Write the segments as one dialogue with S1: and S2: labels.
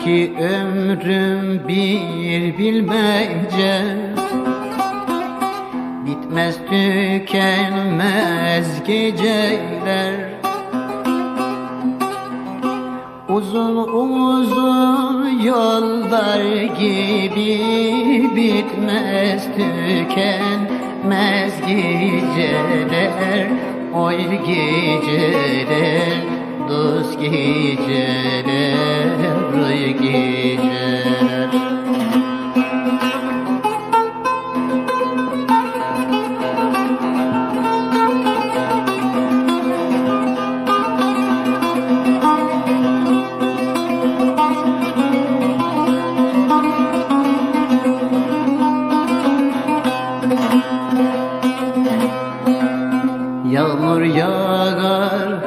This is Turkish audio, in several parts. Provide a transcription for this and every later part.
S1: Sanki ömrüm bir bilmece. Bitmez tükenmez geceler. Uzun uzun yollar gibi bitmez tükenmez geceler. Oy geceler dost geceler oy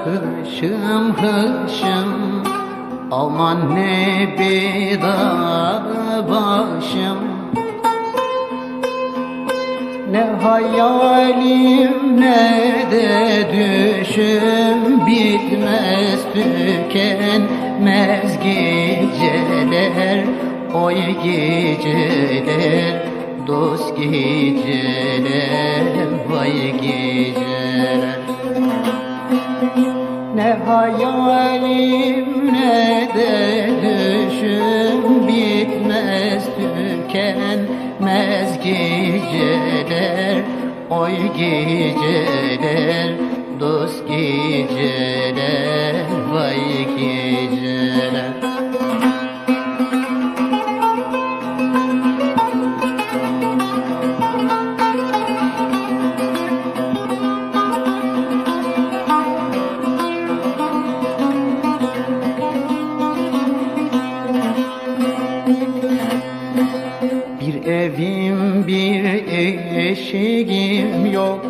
S1: hışım. Hışım Aman ne beda başım. Ne hayalim ne de düşüm. Bitmez tükenmez geceler. Oy geceler dost geceler. Vay geceler hayalim ne de düşüm bitmez tükenmez geceler Oy geceler dost geceler eşiğim yok.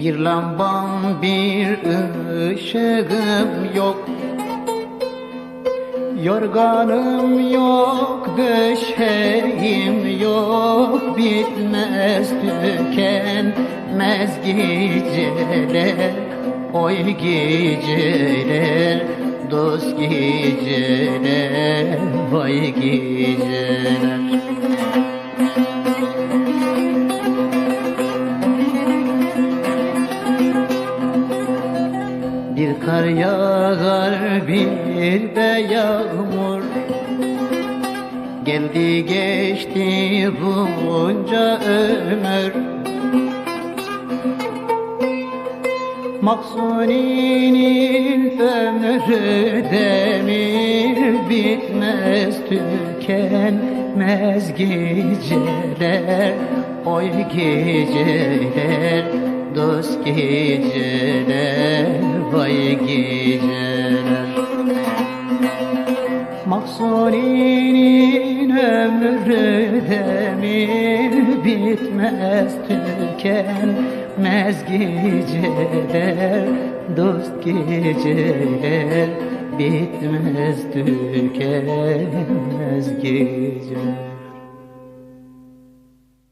S1: Bir lambam bir ışığım yok. Yorganım yok, döşeğim yok. Bitmez tükenmez geceler Oy geceler, dost geceler Vay geceler kar yağar bir de yağmur. Geldi geçti bunca ömür. Maksuni'nin ömrü demir bitmez tükenmez geceler. Oy geceler dost geceler vay geceler. Mahsuni'nin bitmez tükenmez geceler Dost geceler bitmez tükenmez geceler